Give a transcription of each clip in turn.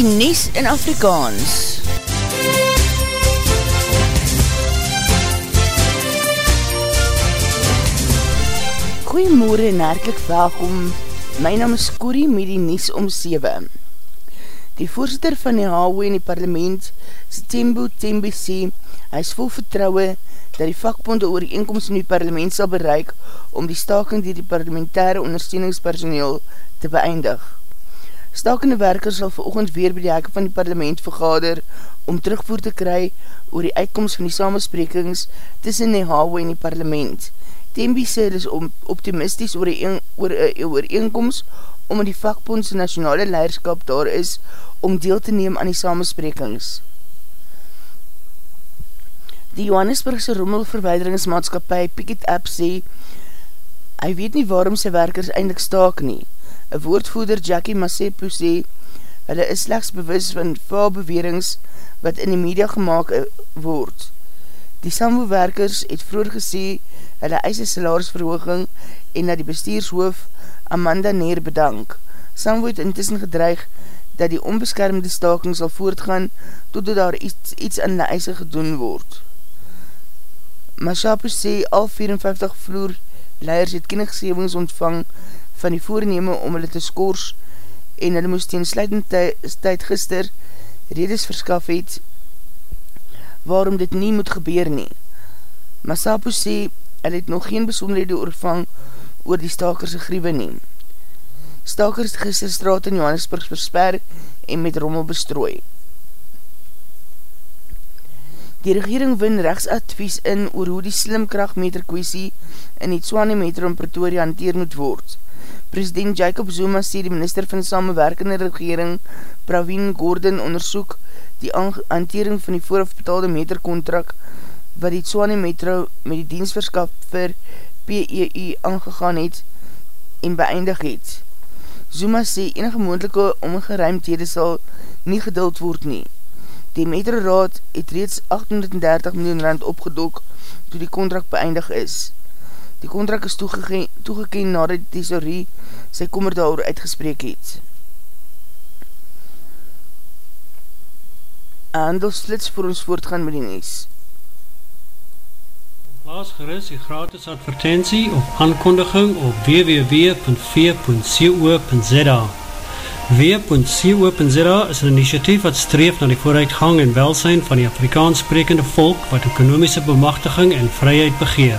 die Nies in Afrikaans. Goeiemorgen en hartelijk welkom. My naam is Corrie met die Nies om 7. Die voorzitter van die HAWE in die parlement, Stembo Tembe sê, hy is vol vertrouwe dat die vakbonde oor die inkomst in die parlement sal bereik om die staking die die parlementaire ondersteuningspersoneel te beëindig. Stakende werkers sal veroogend weer by die hekke van die parlement vergader om terugvoer te kry oor die uitkomst van die samesprekings tussen die HAWE en die parlement. Tembi sê is optimisties oor die oor, oor eenkomst omdat die vakbondse nationale leiderskap daar is om deel te neem aan die samesprekings. Die Johannesburgse Rommelverweideringsmaatskapie Picket App sê hy weet nie waarom sy werkers eindelijk staak nie. Een woordvoerder Jackie Masepo sê, hulle is slechts bewus van faalbewerings wat in die media gemaakt eh, word. Die Sambo-werkers het vroeger gesê, hulle eis een salarisverhooging en na die bestuurshoof Amanda Neer bedank. Sambo het intussen gedreig dat die onbeskermde staking sal voortgaan totdat daar iets, iets aan die eise gedoen word. Masapo sê, al 54 vloer leiders het kennigsgevings ontvang van die voorneme om hulle te skors en hulle moest teen sluitend tyd gister redes verskaf het waarom dit nie moet gebeur nie. Masapo sê hulle het nog geen besonderhede oorvang oor die stakerse griewe nie. Stakers gister straat in Johannesburg versper en met rommel bestrooi. Die regering win rechtsadvies in oor hoe die slimkrachtmeter kwestie in die Tswane metro in Pretoria hanteer moet word. President Jacob Zuma sê die minister van samenwerkende regering Praveen Gordon onderzoek die hantering van die voorafbetaalde meterkontrak wat die Tswane metro met die dienstverskaffer PEU aangegaan het en beëindig het. Zuma sê enige moendelike omgeruimdhede sal nie geduld word nie. Die metro raad het reeds 830 miljoen rand opgedok toe die contract beëindig is. Die contract is toegeken, toegeken nadat die thesaurie sy kommer daar uitgespreek het. Handelsflits vir ons voortgaan met die nies. Plaas geris die gratis advertentie of aankondiging op www.v.co.za W.co.za is een initiatief wat streef na die vooruitgang en welsijn van die Afrikaans sprekende volk wat ekonomische bemachtiging en vryheid begeer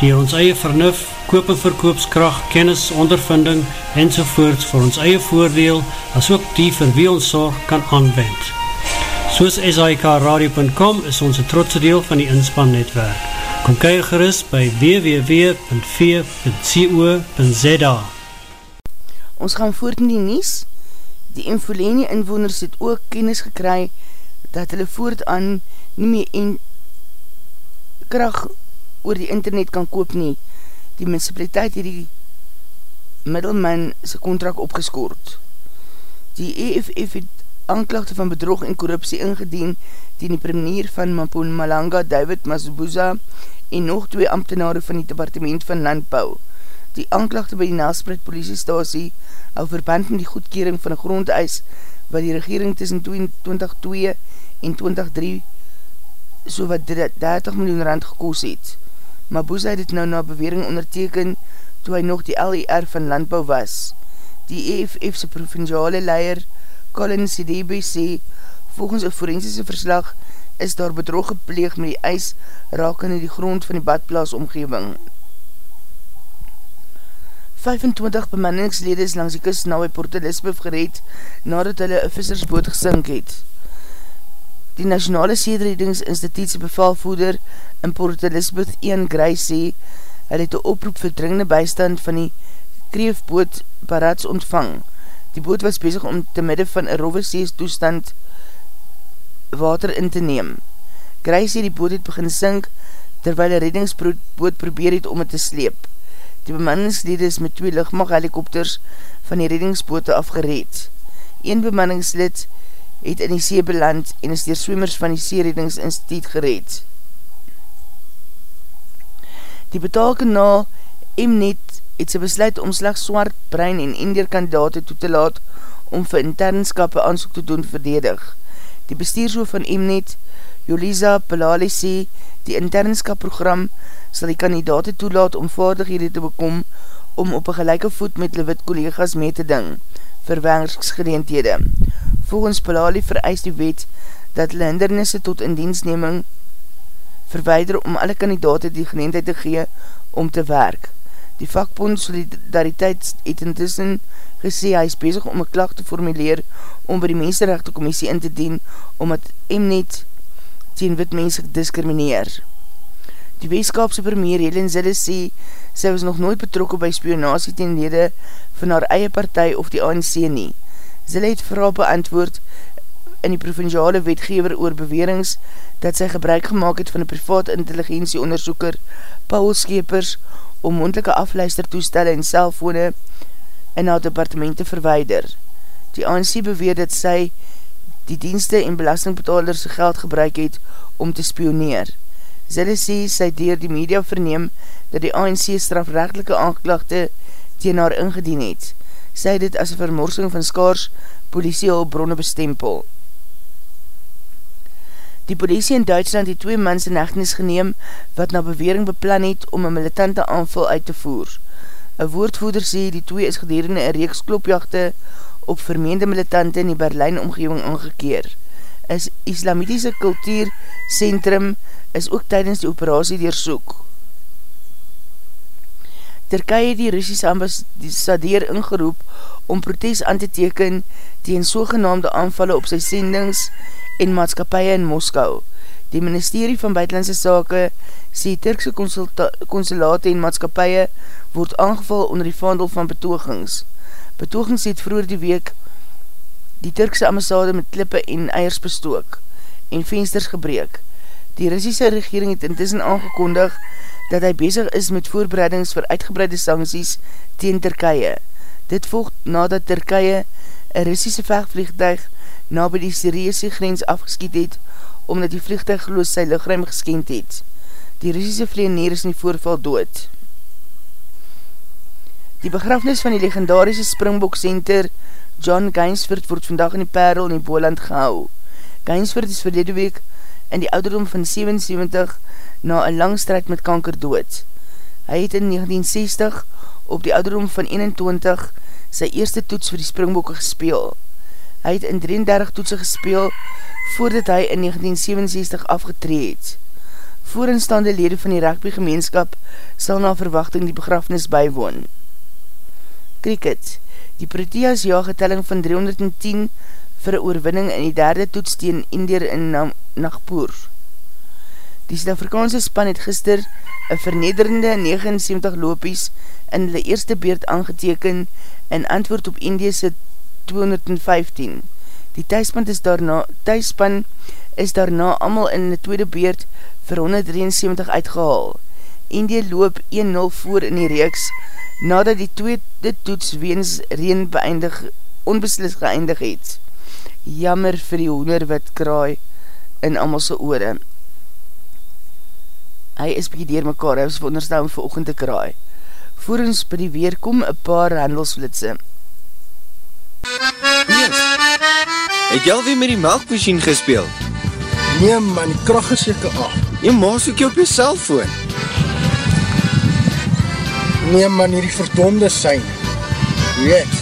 die ons eie vernuf, koop en verkoopskracht, kennis, ondervinding en sovoorts vir ons eie voordeel, as ook die vir wie ons zorg kan aanwend. Soos SIKRadio.com is ons een trotse deel van die inspannetwerk. Kom kyk gerust by www.v.co.za Ons gaan voort in die nies. Die Infolenie inwoners het ook kennis gekry dat hulle voortaan nie meer en kracht oor die internet kan koop nie die municipaliteit het die middelman sy contract opgeskoord. Die EFF het aanklachte van bedrog en korruptie ingedien die die premier van Mapoon Malanga, David Mazubuza en nog twee ambtenare van die departement van landbouw. Die aanklachte by die naspreid politiestasie hou verband met die goedkering van een grondeis wat die regering tussen 2002 en 2003 so wat 30 miljoen rand gekoos het. Mabuza het nou na bewering onderteken toe hy nog die LER van landbouw was. Die EFF'se provinciale leier Colin Sidebe sê, volgens een forensische verslag is daar bedrog gepleeg met die ijs raak in die grond van die badplaas omgeving. 25 bemanningslede is langs die kust na by Port Elizabeth gereed nadat hulle een vissersboot gesink het. Die Nationale Sederedingsinstituutse bevelvoeder in Port Elizabeth Ian Gray sê, hy het een oproep vir dringende bystand van die kreefboot parats ontvang. Die boot was bezig om te midde van een roversees toestand water in te neem. Grace het die boot het begin sink, terwyl een reddingsboot probeer het om het te sleep. Die bemanningslede is met twee lichtmaghelikopters van die reddingsboote afgereed. Een bemanningslid het in die see beland en is dier swimmers van die Seereddingsinstituut gereed. Die betaalkanaal Mnet het sy besluit om slechts swart, brein en indier kandidate toe te laat om vir internskappe aansoek te doen verdedig. Die bestuurshoof van Mnet, Jolisa Pelali sê, die internskap program sal die kandidate toelaat om vaardighede te bekom om op een gelijke voet met lewit collega's mee te ding vir werksgeleenthede. Volgens Pelali vereis die wet dat hulle hindernisse tot indiensneming verweider om alle kandidate die geleentheid te gee om te werk. Die vakbond Solidariteit het intussen gesê hy is bezig om een klacht te formuleer om by die Mensenrechte Commissie in te dien omdat Mnet teen wit mense discrimineer. Die weeskapse premier Helen Zille sê sy was nog nooit betrokken by spionasie ten lede van haar eie partij of die ANC nie. Zille het vooral beantwoord in die provinciale wetgever oor bewerings dat sy gebruik gemaakt het van die privaat intelligentieonderzoeker Paul Skepers om mondelike afluistertoestelle en cellfone in haar departement te verweider. Die ANC beweer dat sy die dienste en belastingbetalers geld gebruik het om te spioneer. Zille sê sy dier die media verneem dat die ANC strafrechtelike aangeklachte teen haar ingedien het. Sy dit as een vermorsing van skaars politie al bronne bestempel. Die politie in Duitsland het twee mans in echtenis geneem wat na bewering beplan het om een militante aanval uit te voer. Een woordvoeder sê die twee is gedurende een reeks klopjachte op vermeende militante in die Berlijn omgeving aangekeer. Is islamitiese kultuurcentrum is ook tydens die operatie deersoek. Turkije die Russische ambassadeur ingeroep om protes aan te teken tegen sogenaamde aanvallen op sy sendings en maatskapie in Moskou. Die ministerie van Buitenlandse Sake sê Turkse consulate en maatskapie word aangeval onder die vaandel van betogings. Betogings het vroeger die week die Turkse ambassade met klippe en eiers bestook en vensters gebreek. Die Russische regering het intussen aangekondig dat hy bezig is met voorbereidings vir uitgebreide sancties teen Turkije. Dit volgt nadat Turkije een Russische vechtvliegtuig na by die Syriese grens afgeskiet het, omdat die vliegtuig geloos sy lichtruim geskend het. Die Russische vleeneer is in die voorval dood. Die begrafnis van die legendarische Springbok Center John Gainsford word vandag in die Perl in die Boland gehou. Gainsford is verlede week in die ouderdom van 77 na een lang strijd met kanker dood. Hy het in 1960 op die ouderdom van 21 sy eerste toets vir die Springbokke gespeel. Hy het in 33 toetse gespeel voordat hy in 1967 afgetree het. Voorinstaande lede van die rugby gemeenskap sal na verwachting die begrafnis bywoon. Cricket Die Proteas jaag getelling van 310 vir een oorwinning in die derde toets teen Indier in Nagpoor. Die Suid-Afrikaanse span het gister een vernederende 79 loopies in die eerste beurt aangeteken in antwoord op Indiese 215. Die thuispan is daarna, thuispan is daarna amal in die tweede beurt vir 173 uitgehaal. Indie loop 1-0 voor in die reeks, nadat die tweede toets weens reen beëindig, onbeslis geëindig het. Jammer vir die hoender wat kraai in amalse oore. Hy is bykie dier mekaar, hy was veronderstel om vir oogend te kraai. Voor ons by die weer kom, een paar handelsflitse. Niels, het jy alweer met die melkmachine gespeeld? Nee man, die kracht is jyke af. Jy maas ook jy op jy cellfoon. Nee man, hier die verdonde sein. Weet,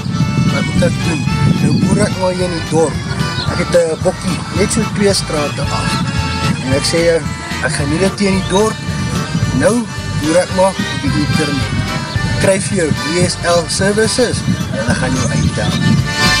wat moet ek doen? Nou boer ek maar hier in die dorp. Ek het een bokkie, net so twee straten af. En ek sê, ek gaan nie dit teen die dorp, nou, hoe ek maak op die internet. Kryf jou DSL services, en ek gaan jou uitdaan.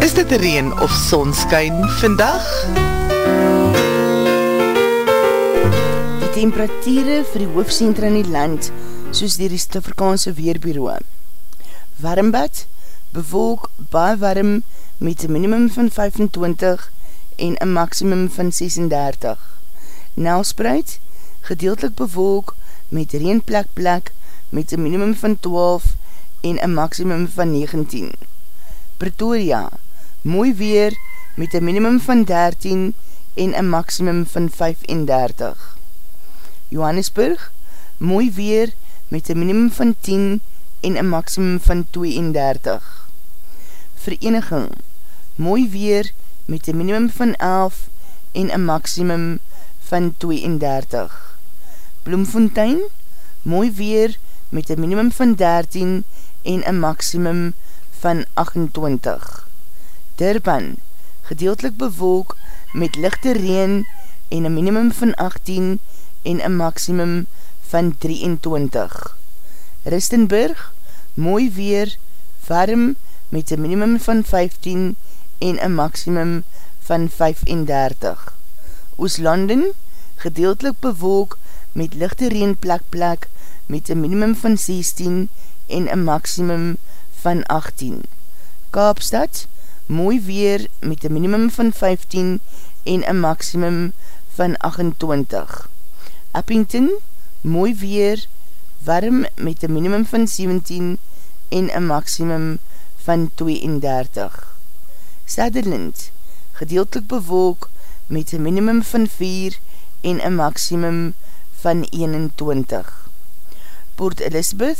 Is dit reen of sonskyn vandag? Die temperatuurde vir die hoofdcentra in die land, soos die Ristafrikaanse Weerbureau. Warmbad, bewolk baie warm met een minimum van 25 en een maximum van 36. Nelspreid, gedeeltelik bewolk met reenplek plek met een minimum van 12 en een maximum van 19. Pretoria, mooi weer met een minimum van 13 en een maximum van 35. Johannesburg, mooi weer met een minimum van 10 en een maximum van 32. Vereniging, mooi weer met een minimum van 11 en een maximum van 32. Bloemfontein, mooi weer met een minimum van 13 en een maximum van 28. Durban, gedeeltelik bewolk met lichte reen en een minimum van 18 en een maximum van 23. Ristenburg, mooi weer, warm met een minimum van 15 en een maximum van 35. Ooslanden, gedeeltelik bewolk met lichte reen plek plek met een minimum van 16 en een maximum van 18. Kaapstad, mooi weer met een minimum van 15 en een maximum van 28. Uppington, mooi weer, warm met een minimum van 17 en een maximum van 32. Sutherland, gedeeltelik bewolk met een minimum van 4 en een maximum van 21. Port Elizabeth,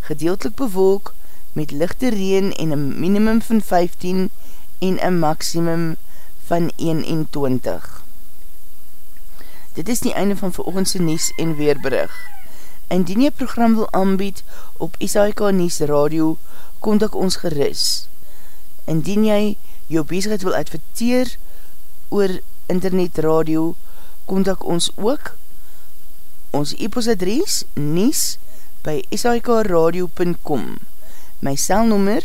gedeeltelik bewolk met lichte reen en een minimum van 15 en een maximum van 21. Dit is die einde van veroogendse Nies en Weerbrug. Indien jy program wil aanbied op SAIK Nies Radio, kontak ons geris. Indien jy jou bezigheid wil adverteer oor internet radio, kontak ons ook. Ons e-postadries nies by sikradio.com My selnummer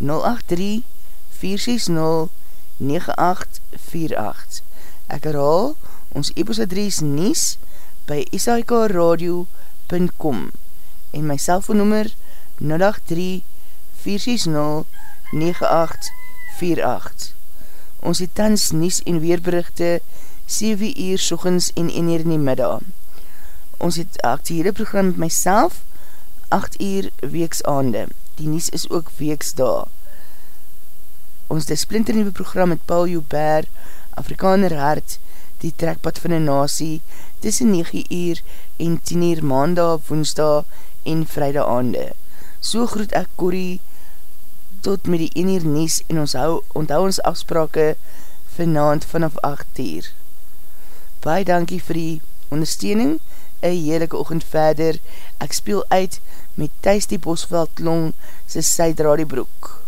083-460-9848 Ek herhaal ons e-postadries nies by sikradio.com gmail.com en my cellfoonnummer 083 460 9848 Ons het tans nies en weerberichte 7 uur sochens en 1 uur in die middag. Ons het actiehede program met myself 8 uur weeksaande. Die nies is ook weeksda. Ons het splinter nieuwe program met Paul Joubert, Afrikaner Hart, die trekpad van die nasie, tussen 9 uur en 10 uur maandag, woensdag en vrijdag aande. So groet ek Corrie tot met die 1 uur nies en ons hou, onthou ons afsprake vanavond vanaf 8 uur. Baie dankie vir die ondersteuning, een heerlijke ochend verder. Ek speel uit met Thijs die Bosveld Long, sy Sydradie-broek.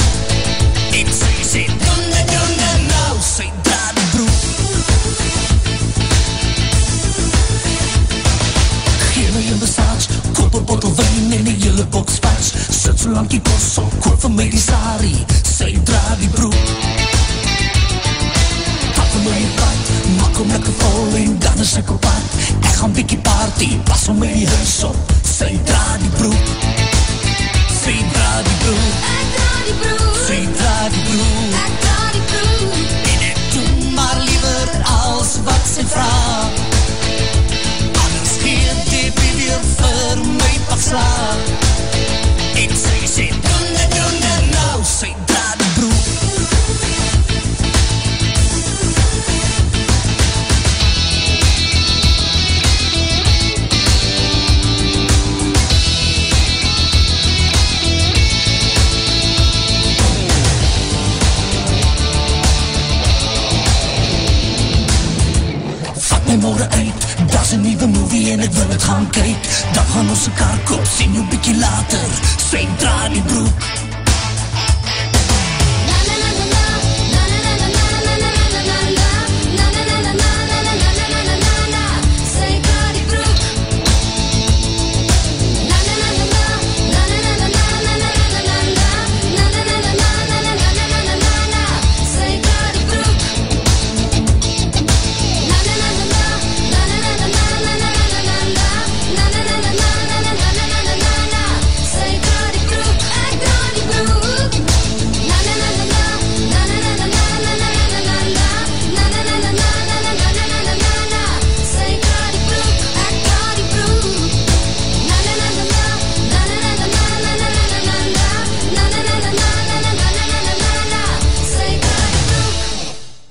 ons een kar koop, sien jou bykie later Sy dra die broek